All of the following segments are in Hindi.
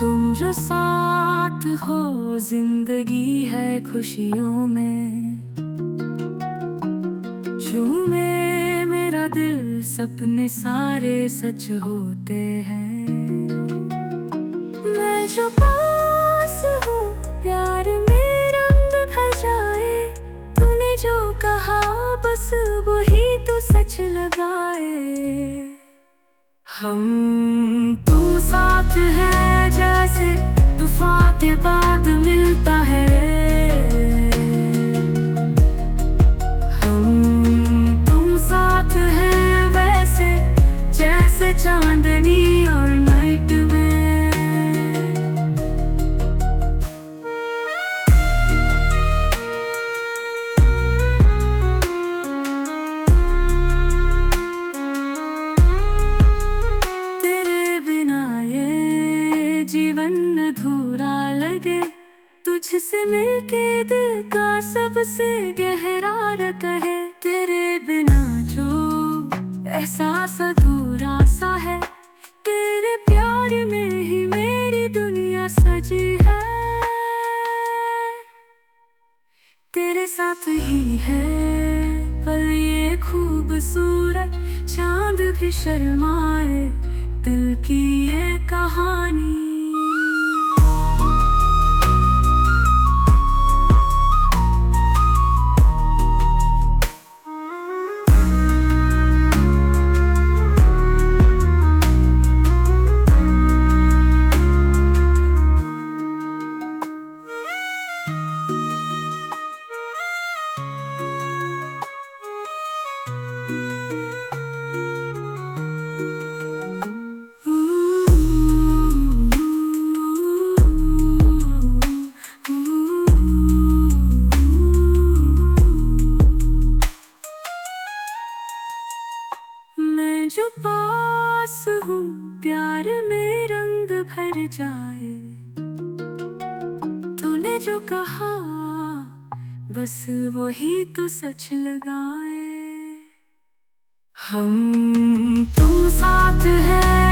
जो साथ हो, ज़िंदगी है खुशियों में। झूमे मेरा दिल, सपने सारे सच होते हैं। मैं जो पास हूँ, प्यार में रंग भर जाए। तूने जो कहा, बस वही तो सच लगाए। हम तू साथ है। तुझसे मिलके दिल का सबसे गहरा रत है। तेरे बिना जो एहसास अधूरा सा है। तेरे प्यार में ही मेरी दुनिया सजी है। तेरे साथ ही है, पल ये खूबसूरत, चाँद भी शर्माए, दिल की ये कहानी। पास हूँ, प्यार में रंग भर जाए। तूने जो कहा, बस वही तो सच लगाए। हम तुम साथ है।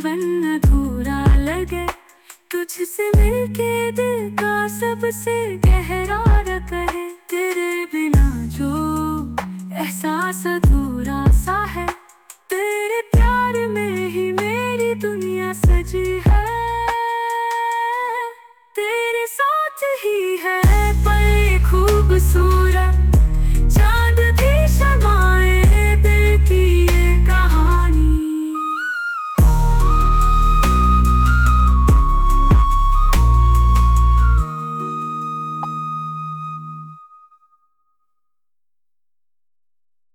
जीवन अधूरा लगे। तुझसे मिलके दिल का सबसे गहरा रहे तेरे बिना जो एहसास अधूरा सा है। तेरे प्यार में ही मेरी दुनिया सजी है। तेरे साथ ही है।